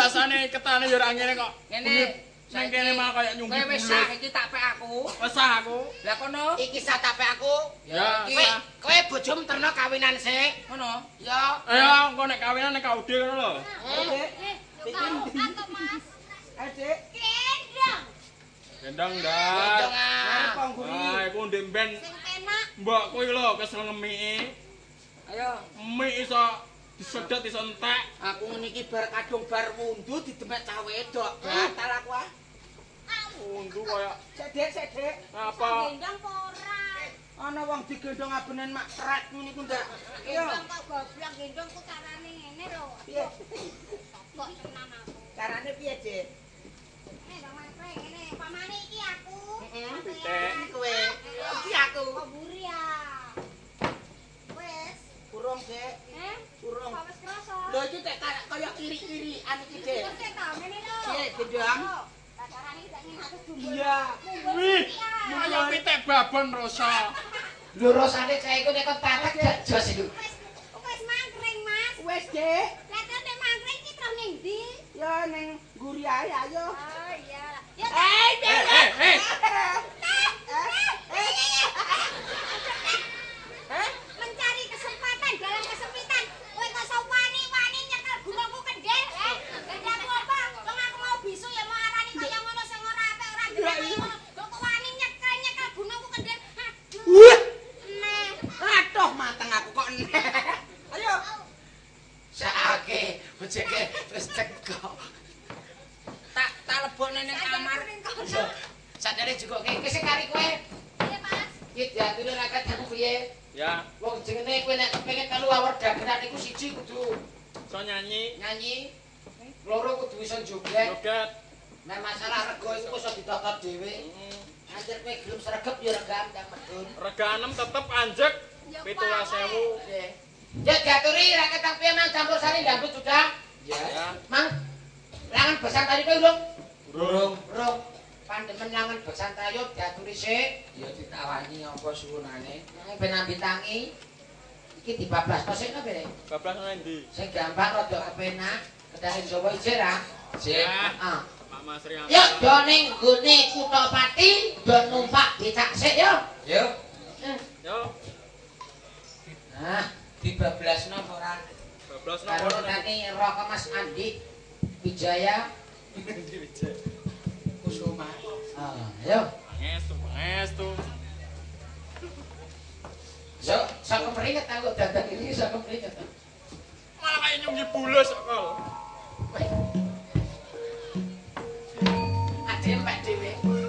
biasane ketane yo ora ngene kok. Ngene. Nang kene mah kaya nyunggi Kowe wis sah iki tak pek aku. Wes sah aku. Lah kono. Iki satape aku. Ya, Kowe sah. kowe bojomu terno kawinan sik. Ngono. Ya. Ayo engko nek kawinan nek kaude ngono lho. Adik, Gendong Gendong ndak. ah. kok ngguri? Ah, iku ndek ben mbok kuwi lho kesel ngemiki. Ayo. Mik iso disedot iso entek. Aku ngene iki bar kadung bar wundu didemek cah wedok. Batal aku ah. Untu kaya Sedek, sedek. apa? Ana wong digendong abenen mak trek ngene iku ndak. Iya. Piye? Carane piye, Dik? Pitik. Kowe. Iki aku. Kurung, Dik. Kurung. Lho iki tek kaya kiri-kirian iki, Dik. Piye, gendong? Iya. Wih, kaya pitik babon rasa. Lho rasane cah iku nek tatak gak jos iku. Wes, Dik. Ya ning ngguri ae ayo. Eh, eh, eh. mencari kesempatan dalam kesempitan kowe kok iso wani-wani nyekel gunungku kendel eh gak aku apa wong aku mau bisu ya mau arani kaya ngono sing ora apik ora ndelok kaya ngono kok kok wani nyekel nyekel gunungku kendel Wah, nah aduh mateng aku kok enek. Ayo. Sakake, bojeke wis cekok. Tak tak lebokne ning kamar. Sadare juga kene sing kari kowe. iya mas Iki diatur rakat aku piye? Ya, Wong jenenge kowe melu awor dageran iku siji kudu iso nyanyi, nyanyi, loro kudu iso joget. joget. Nek masalah rego iku iso ditotot dhewe. Mm. Anjir kowe gelem sregep ya regam ndang medun. Rega 6 tetep anjek 17.000. Nggih. Ya diaturi rakat tak piye mang campur sari dangdut sudah. Ya. Mang langan besan tadi kowe urung? Burung. Urung. Pandemen langan besan tayo diaturi sik. Ya ditawani apa suwunane. Ben ambi tangi. Iki dibablas tosikno bere. Bablas nang ndi? Sing gampang rada kepenak. Kedahin Jawa ijir ah. Sik. Ah. Pak Mas Rianto. Yuk, do ning gone Kutha Pati, do numpak becak sik yo. Yo. Yo, Nah, dibablasno apa ora? bablas nang Karo kono. tani roh ke Mas Andi Wijaya Kusuma. Ah, yo. Pangestu, pangestu. So, sok keperinget aku dadak ini sok keperinget. Malah kaya nyunggi bulus kok. Ade empek dhewe.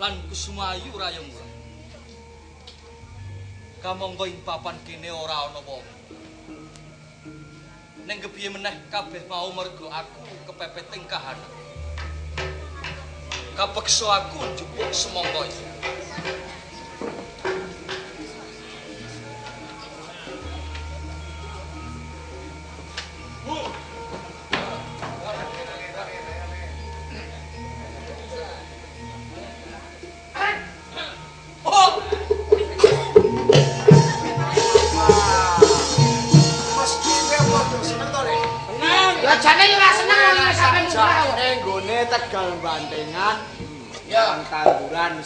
lan kusumayu rayong wulan. Kamonggo ing papan kene ora ana apa-apa. Ning kepiye meneh kabeh mau mergo aku kepepet ing kahanan. Kapeksa aku njupuk semangka iki.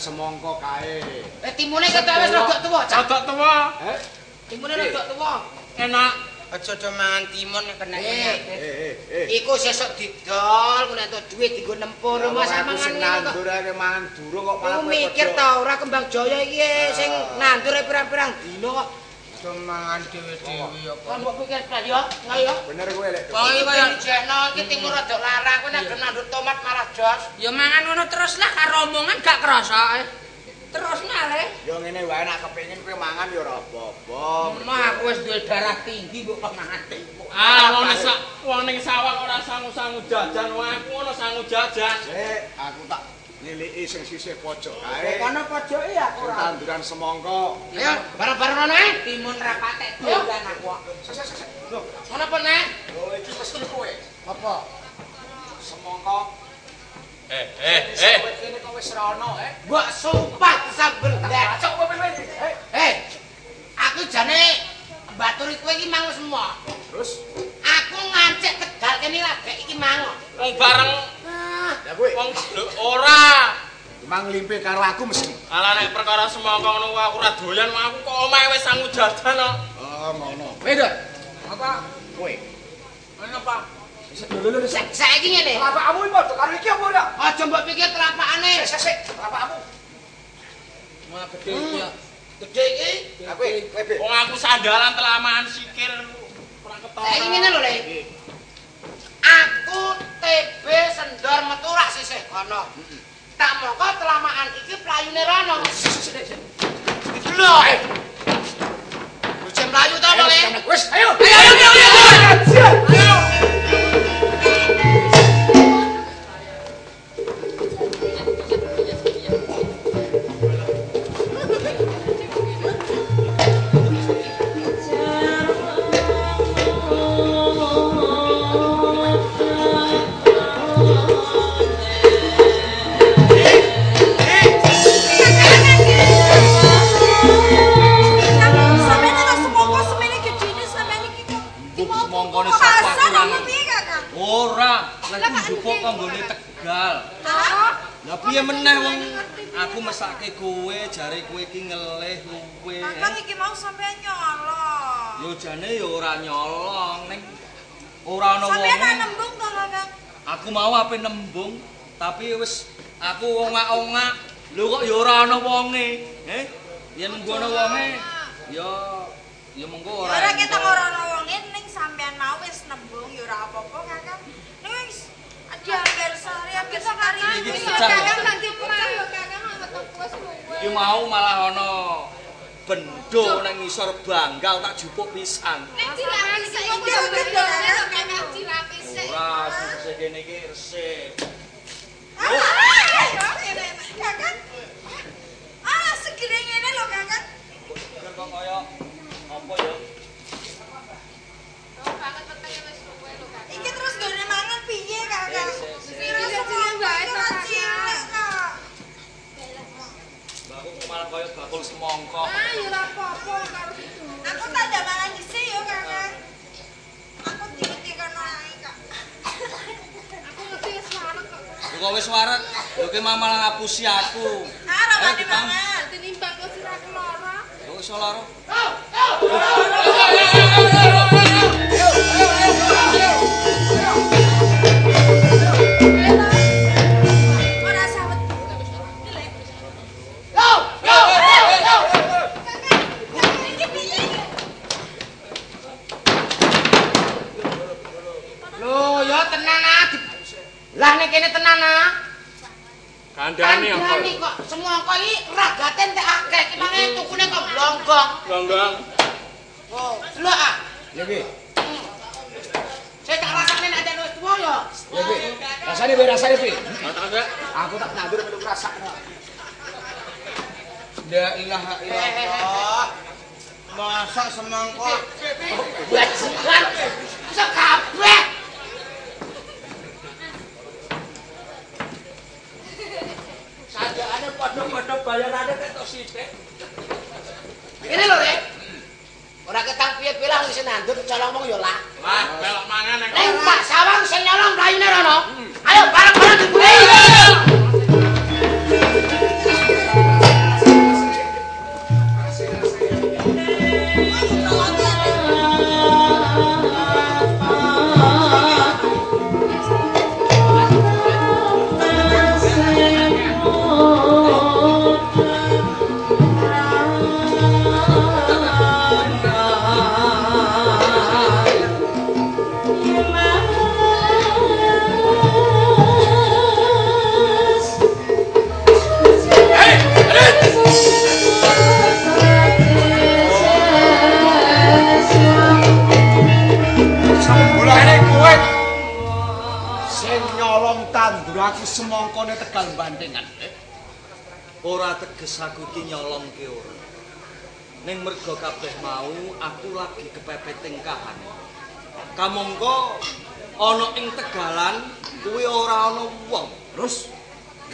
Semongko kae. Eh timune ketok wis rada tuwa, Cak. Cocok tua. Eh, Timune rada tuwa. Enak. Aja do mangan timun kena Eh. penyakit. eh, eh, eh. Iku sesuk didol, ku nek entuk dhuwit dienggo nempur rumah ngono kok. nandur mangan durung kok malah Aku mikir ta ora kembang jaya iki eh, sing nandur ae pirang-pirang dina kok. Do mangan dhewe-dhewe ya Kan mbok pikir ta yo, ngayo. Bener kowe lek. Wong Iki iki kaya dijekno iki timur rada larang, kowe nek nandur tomat malah jos. ya mangan ngono terus lah karo omongan gak kerasa. eh. Terus nale. Yo ngene wae nek kepengin kowe mangan ya ora apa-apa. Mah aku wis duwe darah tinggi kok kok mangan. Ah, wong sak wong ning sawah ora sangu-sangu jajan, wong aku ngono sangu jajan. Sik, aku tak niliki sing sisih pojok kae. kono pojoke aku ora. tanduran semongko. Ayo, bareng-bareng ngono eh. Timun ra patek dolan aku. Ngono apa nek? Yo iki mesti kowe. Apa? Semongko. Eh, eh, eh. Kene kok wis ora ono, eh. Mbok sumpah sambel ndek. Cok kowe kowe. Eh, aku jane baturi kowe iki mangu semua. terus Aku ngancek tegal kene lagi iki mangu. Wong bareng Ah, ya kowe wong ora. mang limpe karo aku mesti. Ala nek perkara semangka ngono aku ora doyan, aku kok omahe wis sangu jajan kok. Oh, ngono. Wedok. Apa? Kowe. Ngono apa? Lho lho lho. Sa- Saiki ngene. Telapakmu iki padha karo iki apa ora? Aja mbok pikir telapakane. Sik sik, telapakmu. Wah gede iki ya. Gede iki. Ha kowe, kowe be. Wong aku sandalan telamaan sikil ketara. Saiki ngene lho, Le. Aku TB sendor metu rak sisih kono. Tak mongko telamaan iki playune rono. Iki lho. Bocah mlayu to, Le. Wis, ayo. Ayo, ayo, ayo, mau ape nembung, tapi wis aku ongak-ongak. Lho kok yo ora ana wonge, eh? Yen mengko ana wonge, yo yo mengko ora. Ora ketok ora ana wonge ning sampeyan mau wis nembung ya ora apa-apa, Kakang. Wis diambil sekali. Iki Iya, sejam. Kakang nanti pulang lho, Kakang anget kuwi. Iki mau malah ana bendo nang ngisor banggal tak jupuk pisan. Nek dirapisi iki gedene lho, Kakang dirapisi. Ora sing kene iki resik. Kakang. Ah, segede ngene lho, Kakang. Kok kok kaya apa ya? Iki terus gone mangan piye, Kakang? Eh, sik, sik. Pira cilik wae to, Kakang. Mbakku kok malah kaya bakul semongko. Ah, ya ora apa-apa karo. Aku tak ada mangan dhisik yo, Kakang. Aku diuti kono ae, Kak. Aku ngerti wis warek kok. Wis waret, lho ki malah ngapusi aku. Ah, ora wani Kang. mangan. Tinimbang kok siraku lara. Kok iso lara? Lah nek kene tenan ah. Kandhane apa? Kandhane kok semongko iki ragate entek akeh, ki mange tukune kok blonggong. Ganggang. Oh, delok ah. Saya tak rasane nek ada wis tuwa ya. Ya be. Rasane be rasane. Ada. Aku tak nandur melu rasakno. La ilaha illallah. Masa semangko. Bajingan. Bisa kabeh. Sajane padha-padha bayarane ketok sithik. Ini lho, Rek. Ora ketang piye-piye lah wis nandur cara ngomong ya lah. Lah, belok mangan nek Ning Pak Sawang sing nyolong rayine rono. Ayo bareng-bareng dibulei. Ora teges aku iki nyolongke ora. Ning mergo kabeh mau aku lagi kepepet tingkahan. Kamangka ana ing tegalan kuwi ora ana wong. Terus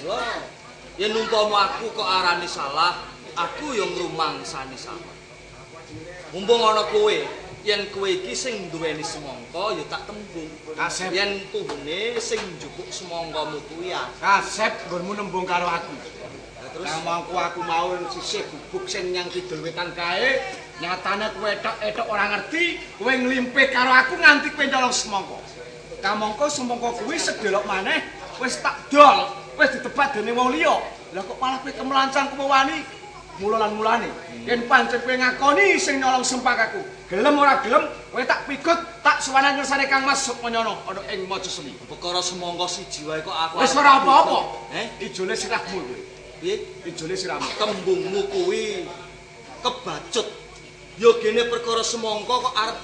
Lah, yen umpama aku kok arani salah, aku yo ngrumangsani salah. Mumpung ana kowe, yen kowe iki sing duweni semangka ya tak tembung. Kasep. Yen tuhune sing njupuk semangkamu kuwi ya. kasep nggonmu nembung karo aku. Kamangku aku mau sisih gubuk sing nyang kidul wetan kae, nyatane kowe etok-etok ora ngerti, kowe nglimpe karo aku nganti kowe nyolong semangka. Kamangka semangka kuwi sedelok maneh wis tak dol, wis ditebat dening wong liya. Lah kok malah kowe kemelancang kowe wani mula lan mulane. Yen pancen kowe ngakoni sing nyolong sempakaku, gelem ora gelem kowe tak pigut, tak suwanan ngersane Kang Mas Sukmanyono ana ing Mojosemi. perkara semangka siji wae kok aku Wis ora apa-apa. Eh, Ijole sirahmu kowe. Piye? Ijole sirahmu. Tembungmu kuwi kebacut. Ya gene perkara semangka kok arep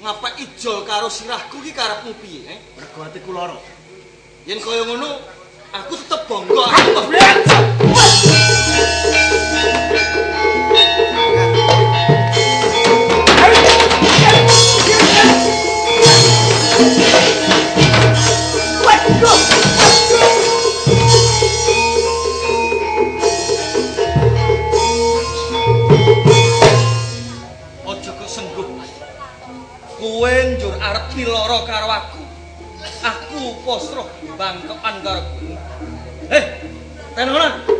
ngapa ijol karo sirahku ki karepmu piye, eh? Mergo atiku lara. Yen kaya ngono, aku tetep bangga. Aku arep piloro karo aku. Aku posroh bangkekan karo kowe. Eh, tenonan.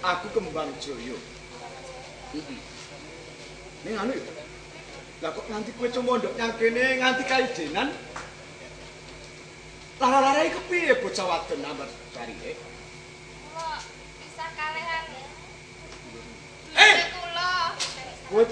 Aku Kembang Joyo. Ning anu ya. Lah kok nganti kowe cuma ndok nyang kene nganti kaidenan? Lara-lara iki kepiye bocah wadon Ambar Sari? Eh? kula bisa kalehan. Eh! kula. Kowe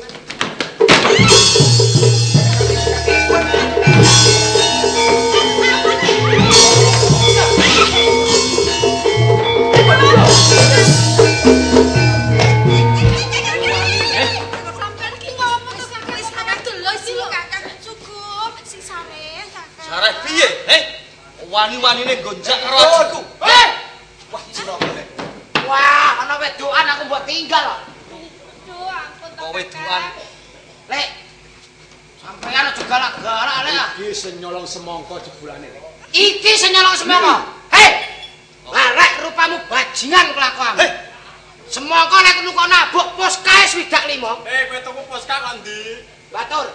wani-wanine gonjak karo ajiku. Eh! Wah, cilaka lek. Wah, ana wedokan aku mbok tinggal. Duh, to. Kok wedokan? Lek. Sampeyan aja galak-galak lek. ah. Iki sing nyolong semangka jebulane. Lek. Iki sing nyolong semangka. Hei. Larek rupamu bajingan kelakuanmu. Hei. Semangka nek nuko nabuk pos kae swidak limo. Eh, kowe tuku poska kok ndi? Batur.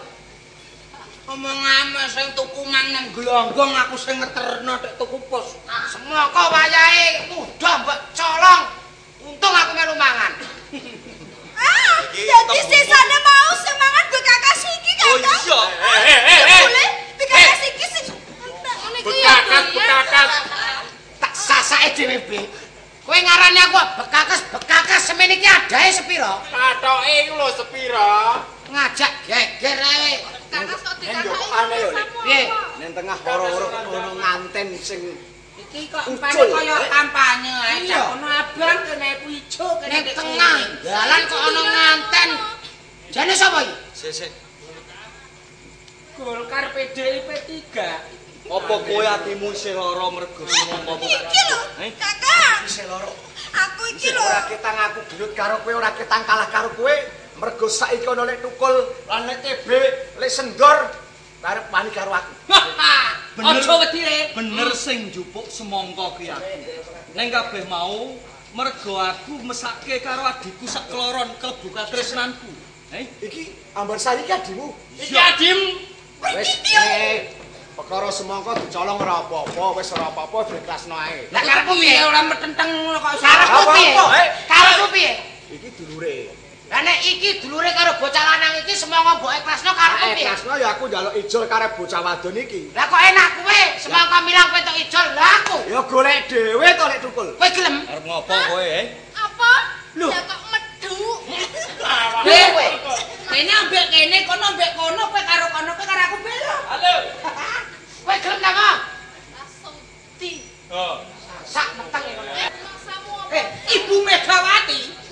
Omongane sing tuku mang nang glonggong aku sing ngeterno nek tuku pos. Semangka wayahe mudah mbok colong. Untung aku melu mangan. Ah, jadi tembung- sisane mau semangat be kakak siki Oh kakak. iya. Eh, eh, eh, eh. Boleh be kakak siki sing entek ngene iki ya. Bekakat, bekakat. Tak sasake dhewe be. Kowe ngarani aku bekakas-bekakas semene iki adahe sepira? Kathoke iku lho sepira? Ngajak geger ae. Aneh yo. Piye? Ning tengah horo-horo kok ono nganten sing Iki kok umpane kaya eh. kampanye ae. Iya. Kono abang kene ijo kene tengah dalan kok ana nganten. Jane sapa iki? Sik sik. Golkar PDIP 3. Apa kowe atimu isih lara mergo semangkamu tak Iki lho, Eh? kakak. isih loro. Aku iki Iki lho. ora ketang aku gelut karo kowe, ora ketang kalah karo kowe. Mergo saiki ana lek tukul lan lek TB, lek sendor arep wani karo aku. Bener. Aja wedi. Bener sing njupuk semangka ki aku. Ning kabeh mau mergo aku mesake karo adikku sak kloron klebu katresnanku. Eh? Iki ambar sari ki adimu. Iki adim. Wis eh perkara semangka dicolong ora apa-apa, wis ora apa-apa diikhlasno ae. Lah karepmu piye ora metenteng ngono kok Karepmu Apa, piye? eh? Karepmu piye? Iki dulure. Lah nek iki dulure karo bocah lanang iki semangka mbok ikhlasno Eh, piye? ikhlasno ya aku njaluk ijol kare bocah wadon iki. Lah kok enak kowe semangka milang kowe tok ijol lah aku. Ya golek dhewe to lek tukul. Kowe gelem? Arep ngopo kowe, eh? Apa? Loh. Ya kok. Piye kowe? Kene ambek kene kono ambek kono kowe karo kono kowe karo aku belo. Halo. Kowe gelem ta kok? Langsung di. Oh. Sak meteng. Maksamu apa? Eh, Ibu Megawati.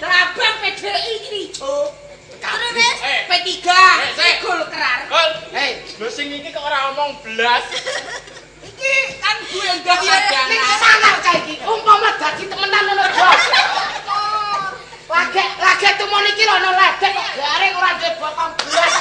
Terabang PDI ijo. Terus wis. Eh, P3 Eh, sik. Golkar. Kol. Hei, Lho sing iki kok ora omong blas. Iki kan gue ndak ning ada. sana cah iki umpama dadi temenan ngono bos. Lagi lagi tumon iki lho ono ledek kok garing ora duwe bokong blas.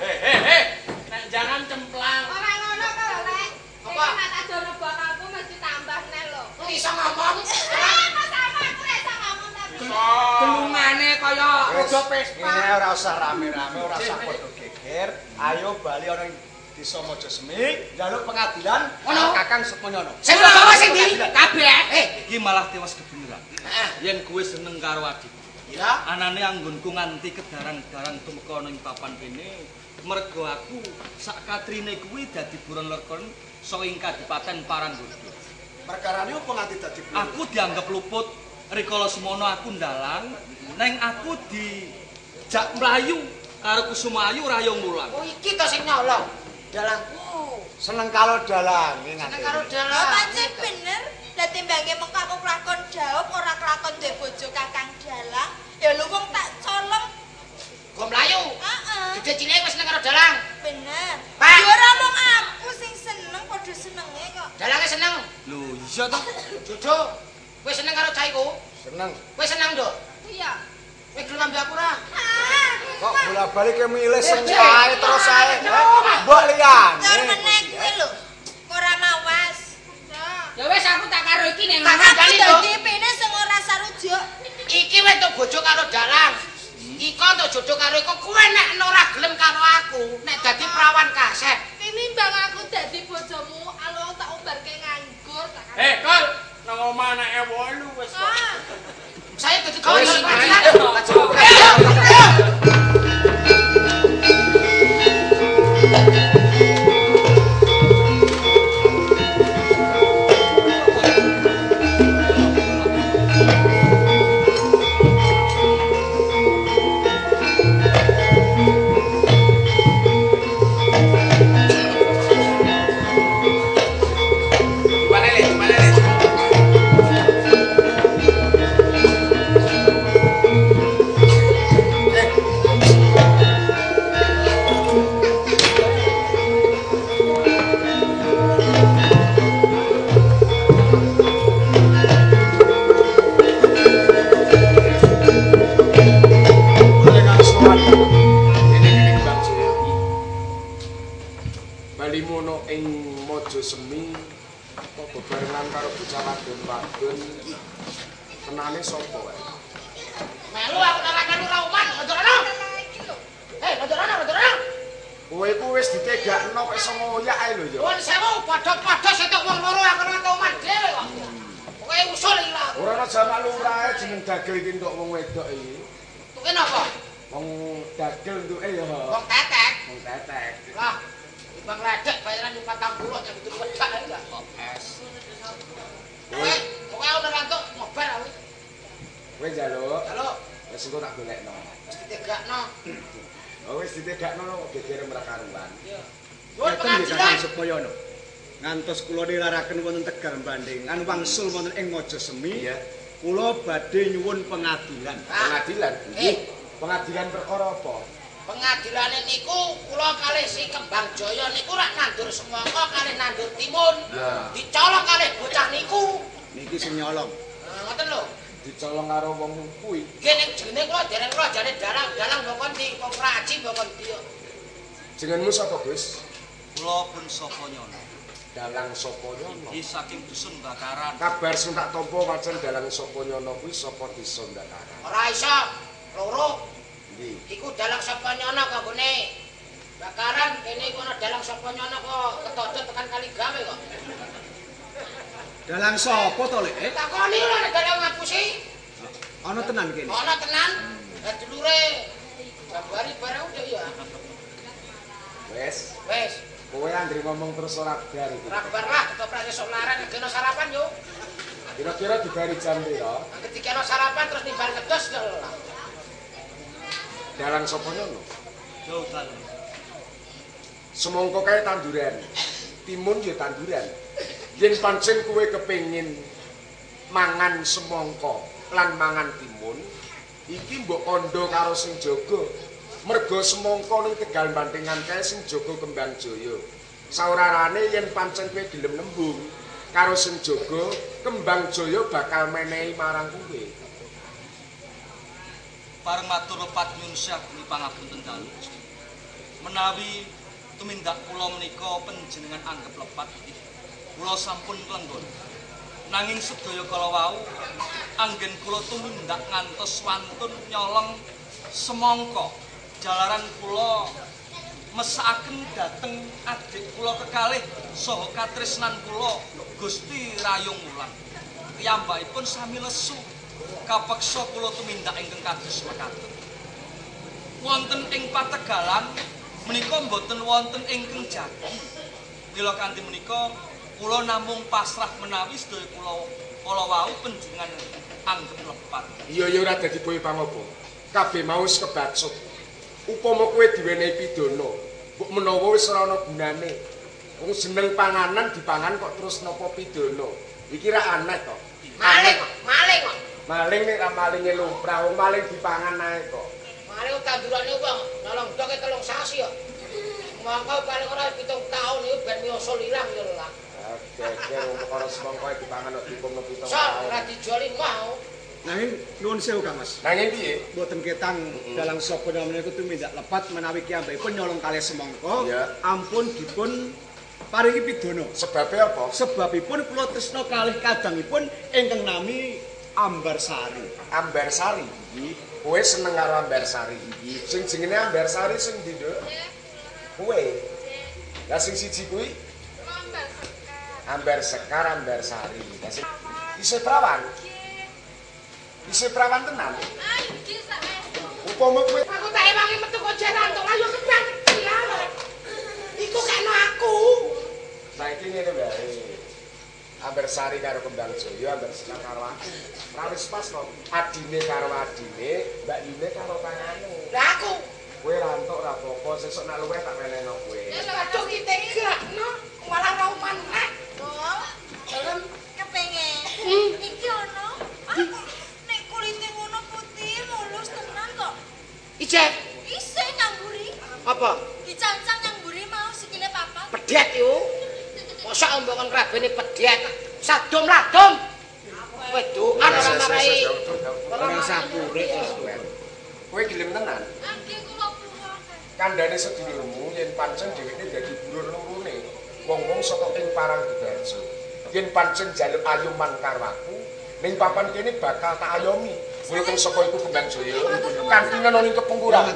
Heh heh heh. Nek jangan cemplang. Ora ngono kok, Lek. Apa? Iki mata jono bakalku mesti tambah neh lho. Iso ngomong. Eh, Mas sama aku ora iso ngomong tapi. Gelungane kaya roda Vespa. Ini ora usah rame-rame, ora usah padha geger. Ayo bali ana ing Desa Mojosemi, njaluk pengadilan karo Kakang Sukmonyono. Sing bawa sing ndi? Kabeh. Eh, Iki malah tewas kebeneran. Heeh. Yen kowe seneng karo adik. ya. Anane anggonku nganti kedarang-darang tumeka ning papan kene, mergo aku sak katrine kuwi dadi buron lekon saka ing Kadipaten Paranggodo. Perkarane opo nganti dadi? Aku dianggap luput rikala semono aku ndalang, neng aku di jak mlayu karo Kusumayu rayong mulang. Oh iki to sing nyolong. Dalangku. seneng karo dalang iki Seneng karo dalang. pancen bener. Lah timbange mengko aku kelakon jawab ora kelakon duwe bojo Kakang Dalang. Ya lu wong tak colong. Go mlayu. Heeh. Gede cilik wis seneng karo dalang. Bener. Pak. Ya ora mung aku sing seneng padha senenge kok. Dalange seneng. Lho, iya to? Jojo. Kowe seneng karo cah iku? Seneng. Kowe seneng, Nduk? Iya. Kowe gelem ambil aku ora? Kok bola-balik ke milih sing Eh, ae eh, terus ae. Mbok liyane. Jar meneh kuwi lho. Ora mawas. Ya wis aku tak karo iki ning Tak kandhani, Aku Nduk. dadi pene sing ora sarujuk. Iki wis tok bojo karo dalang. Iko tok jodoh karo iko kowe nek ora gelem karo aku, nek dadi perawan kaset. Tinimbang aku dadi bojomu, alo tak ubarke nganggur tak kandhani. Eh, Kol. Nang omah anake wolu wis kok. Ah. Saya dadi ayo. Ayo, Mono ing Mojosemi kok bebarengan karo bocah wadon-wadon. Kenane sapa wae? Melu aku narakan ora umat, ndorono. Eh, ndorono, ndorono. Kowe iku wis ditegakno kok iso ngoyak ae lho ya. Wong sewu padha-padha setok wong loro aku ora tau umat dhewe kok. Pokoke usul iki lah. Ora ana jamak lurae jeneng dagel iki ndok wong wedok iki. Tuke napa? Wong dagel nduke ya. Wong tetek. Wong tetek. Lah, Bang ledek bayaran di patang puluh yang itu wedak ae lah. Es. Kowe, kowe ora rantuk ngobar aku. Kowe njaluk, Halo, wis engko tak golekno. mesti tegakno. Oh wis ditegakno kok geger merakaruan. Nuwun Ngeten nggih pengadilan. Kakang Supoyono. Ngantos kula niraraken wonten Tegar Bandingan wangsul wonten ing Mojosemi. Iya. Kula badhe nyuwun pengadilan. Pengadilan. Eh. Pengadilan perkara apa? Pengadilane niku kula kalih si Kembang Jaya niku rak nandur semangka kalih nandur timun. Ya. Dicolong kalih bocah niku. Niki sing nyolong. Nah, ngoten lho. Dicolong karo wong kuwi. Nggih ning jenenge kula dereng kula jane dalang dalang bokon di kok praji bokon di. Jenengmu sapa, Gus? Kula pun sapa nyono. Dalang sapa nyono? Iki saking dusun Bakaran. Kabar sing tak tampa wacan dalang sapa nyono kuwi sapa desa Ndakaran. Ora iso loro. Iku dalang sapa nyono kok gone. Bakaran kene iku ana dalang sapa nyono kok ketodot tekan kali gawe kok. Dalang sapa to, Lek? Eh, Takoni lho nek dalang ngapusi. Ana tenan kene. Ana tenan. Lah dulure. Gambari bareng udah ya. Wes, Wes, kowe andri ngomong terus ora bar iki. rabar lah ketoprak esuk laran kena sarapan yo. Kira-kira dibari jam piro? Ketika ana sarapan terus timbal kedos yo. Dalang sapa nyono? Dalu. Semongko kae tanduran. Timun ya tanduran. Yen pancen kowe kepengin mangan semongko lan mangan timun, iki mbok kandha karo sing jaga. Merga semongko ning Tegal bantingan kae sing jaga Kembang Jaya. Saurarane yen pancen kowe gelem nembung karo sing jaga, Kembang Jaya bakal menehi marang kowe. Pareng matur lepat nyun syah pangapunten dalu. Menawi tumindak kula menika panjenengan anggap lepat, kula sampun klenggon. Nanging sedaya kala wau anggen kula tumindak ngantos wantun nyolong semangka. Jalaran kula mesakaken dhateng adik kula kekalih saha katresnan kula Gusti Rayung Wulan. Piyambakipun sami lesu kapeksa kula tumindak ingkang kados mekaten. Wonten ing pategalan menika mboten wonten ingkang jagi. Mila kanthi menika kula namung pasrah menawi sedaya kula kala wau panjenengan anggep lepat. Iya ya ora dadi boyo pangopo. Kabeh mau kebacut. Upama kowe diwenehi pidana, mbok menawa wis ora ana gunane. Wong seneng panganan dipangan kok terus napa pidana. Iki ra aneh to. Maling, maling kok. Maling nek ra malinge lumrah, wong maling dipangan ae kok. Maling kok tandurane wong nolong doke telung sasi yo. Mongko paling ora pitung taun iki ben mioso ilang yo lah. Oke, wong perkara semangka dipangan kok dikumno pitung Sok ora taun. dijoli mau. Nanging nuwun sewu Kang Mas. Nanging piye? Boten ketang dalang sapa namanya iku tumindak lepat menawi kiyambakipun nyolong kalih semangka ampun dipun paringi pidana. Sebabe apa? Sebabipun kula tresna kalih kadangipun ingkang nami Ambarsari. Ambarsari. Iki kowe seneng karo Ambarsari iki. Sing jenenge Ambarsari sing ndi, Nduk? Kowe. Lah sing siji kuwi Ambar Sekar, Ambar Sari. Lah sing isih prawan. Isih prawan tenan. Upama kowe Aku tak ewangi metu kok jaran tok ayo kembang. Iku kena aku. saiki ngene wae. Ambar Sari karo Kembang Jaya, Ambar Sekar karo aku. Ra wis pas kok. Adine karo adine, Mbak Yune karo kangane. Lah aku. Kowe rantuk ra apa-apa, sesuk nak luweh tak menehno kowe. Aduh kita gak no. Malah rauman nek. Dalam kepengen. Iki ono. Aku nek kulite ngono putih mulus tenan kok. Ijek. Isih nyamburi. Apa? Dicancang nyamburi mau sikile papa. Pedet yo. Mosok omongan krabene pedet. Sadom ladom. Kowe doan ora marai. Ora sapure wis kowe. Kowe gelem tenan. Kula kandhane sedulurmu yen pancen dheweke dadi bulur lurune wong-wong saka ing parang dibarjo yen pancen jaluk ayuman karo aku ning papan kene bakal tak ayomi kang saka iku kembang jaya kanthi ngenoni kepungkuran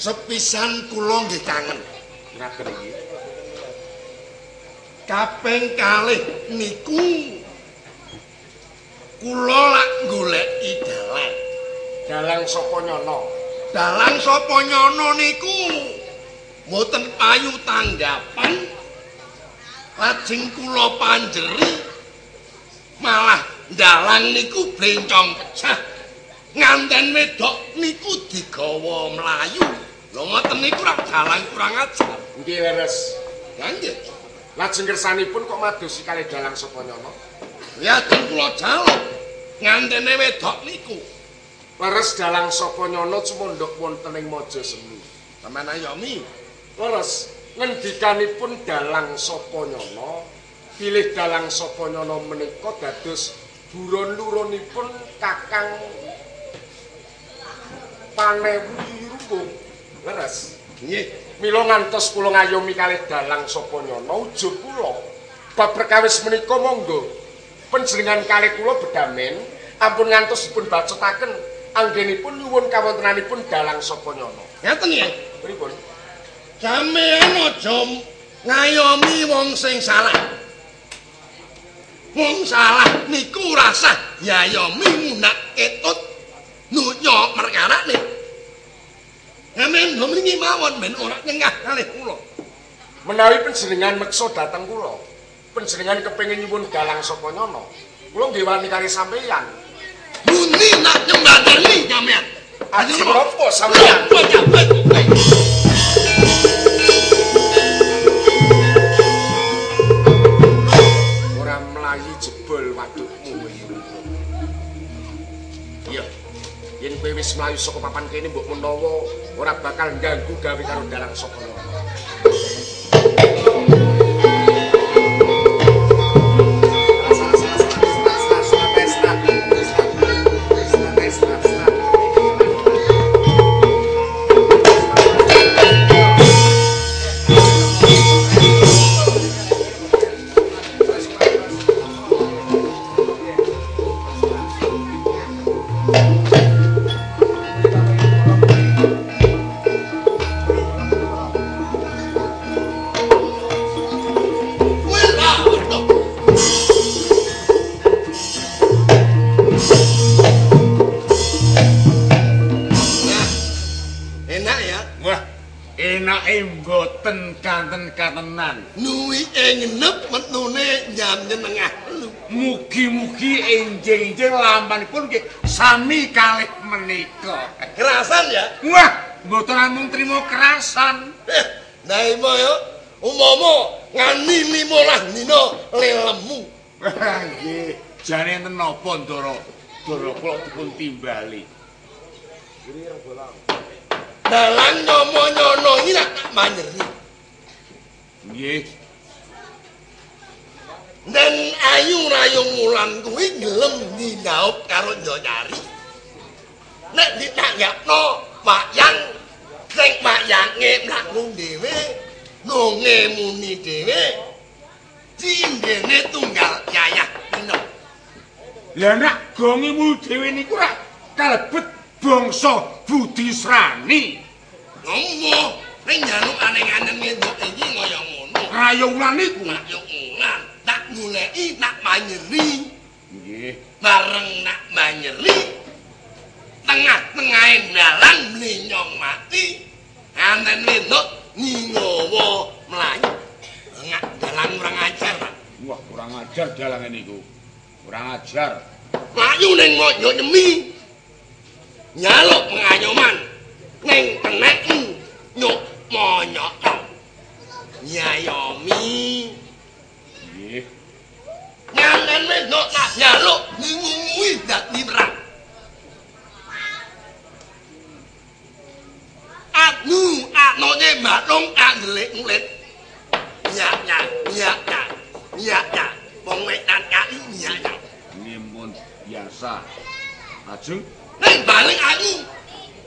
Sepisan kula nggih kangen. ngaten iki Kaping kalih niku kula lak goleki dalang. dalang sapa nyono Dalang sapa nyono niku mboten payu tanggapan. Lajeng kula panjeri malah dalang niku blencong pecah. Nganten wedok niku digawa mlayu. Lho ngoten niku rak dalang kurang ajar. nggih leres Nggih. lajeng kersanipun kok madosi kalih dalang sapa nyono Lajeng kula jaluk ngantene wedok niku Leres dalang sapa nyono cumondhok wonten ing Maja Semi. Sampeyan ayomi. Leres ngendikanipun dalang sapa nyono pilih dalang sapa nyono menika dados buron luronipun Kakang Panewu Yurunggung. Leres. Nggih. Mila ngantos kula ngayomi kalih dalang sapa nyono ujug kula. Bab perkawis menika monggo panjenengan kalih kula bedamen ampun ngantos dipun bacotaken anggenipun nyuwun kawontenanipun dalang sapa nyono. Ngeten nggih. Pripun? Sampeyan aja ngayomi wong sing salah. Wong salah niku rasah yayomi ngunak ketut nunyok perkarane. Sampeyan lho mriki mawon men ora nyengah kalih kula. Menawi panjenengan meksa dateng kula, panjenengan kepengin nyuwun dalang sapa nyono, kula nggih wani kali sampeyan. Muni nak nyembadani sampeyan. Aja apa sampeyan? Wis mlayu saka papan kene mbok menawa ora bakal ganggu gawe karo dalang sapa lampanipun nggih sami kalih menika. Kerasan ya? Wah, mboten namung trima kerasan. Eh, Nah ima ya, umomo ngani limolah dina lelemu. Nggih, jane enten napa Ndara? Ndara kula dipun timbali. Dalang nyomo nyono iki nak tak manyeri. Nggih. Dan ayu rayung mulan kuwi gelem dinaup karo nyari. Nek ditanggapno wayang sing wayange mlaku dhewe, nonge muni dhewe. Cinggene tunggal yayah dina. Lah nek gonge mulu dhewe niku ra kalebet bangsa budi srani. Ngomong, ning njaluk aneh-aneh ngendok iki kaya ngono. Rayulan niku. Rayung mulan tak goleki nak manyeri. Nggih. bareng nak manyeri tengah-tengahe dalan mlinyong mati anten wedok ningowo mlayu ngak dalan kurang ajar. Wah, kurang ajar dalange niku. Kurang ajar. mlayu ning mojo nyemi nyaluk pengayoman ning tenekmu nyuk monyok nyayomi Nggih. nyangen wedok nak nyaluk ngungui dak nimrang Anu anone matung andelik-ulit. Nyak nyak nyak nyak nyak nyak wong wetan kali nyak nyak. Nimpun biasa. Ajeng Ning balik aku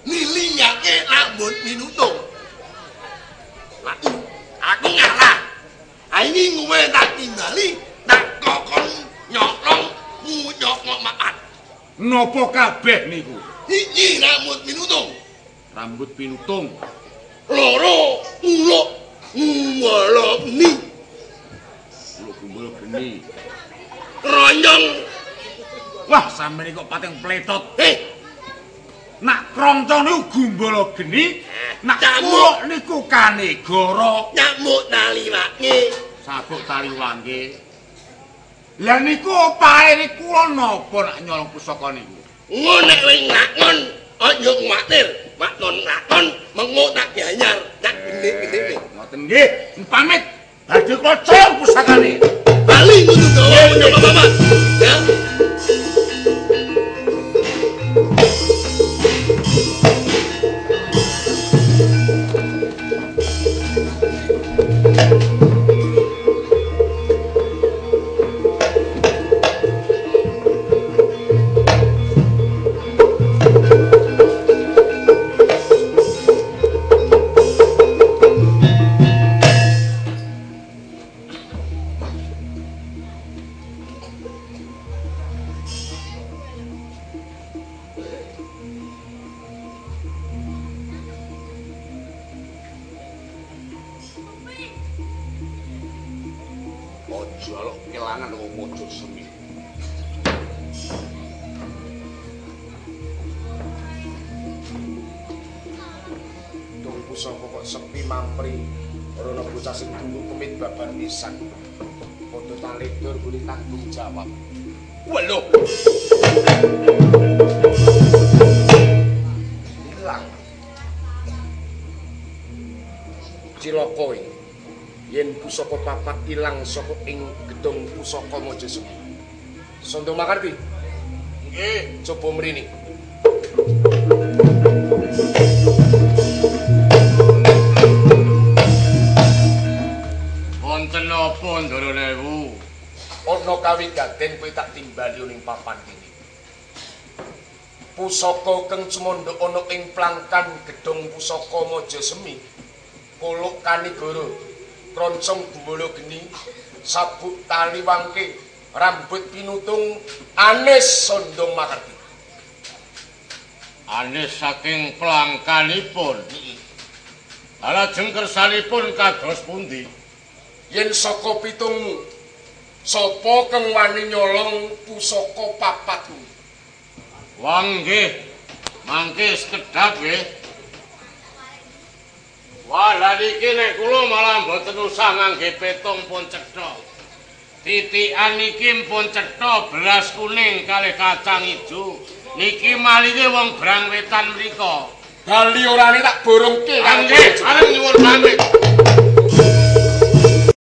nili nyake rambut minutung. Aku aku ngalah. Aini nguwe tak tingali tak kokon nyoklong ngunyok ngok makan. napa kabeh niku? Iki rambut minutung. Rambut pinutung. loro uluk ngwalok ni gumbul geni. ronyong Wah, sampe kok pating pletot. eh Nak kroncong niku gumbul geni, nak kuluk niku kanegara. nyamuk tali wake Sabuk tali wangge. Lah niku opahe niku kula napa nak nyolong pusaka niku? ngonek wing lakon aja kuwatir wakton lakon mengo tak dianyar tak gede-gede Ngoten nggih, pamit. Badhe kula colong pusakane. bali kudu nyoba bapak Pusaka papat ilang saka ing gedung pusaka Mojosemi. Sondo makarti. Nggih, coba mrene. Wonten apa Ndara Lewu? ana kawigaten kowe tak timbali ning papan kene. Pusaka kang cemandha ana ing plangkan gedung pusaka Mojosemi. Kuluk kanigara, kroncong gumbala geni, sabuk tali wangke, rambut pinutung anes sondong makarti. Anis saking plangkanipun. Alajeng kersanipun kados pundi? Yen saka pitungmu, sapa kang wani nyolong pusaka papat kuwi? Wang nggih, mangke sekedap nggih. Wah, lha niki nek kula malah mboten usah ngangge petung pun cetha. Titikan niki pun cetha beras kuning kalih kacang ijo. Niki malinge wong brang wetan mriku. Bali orane tak borongke Nggih, arep nyuwun pamit.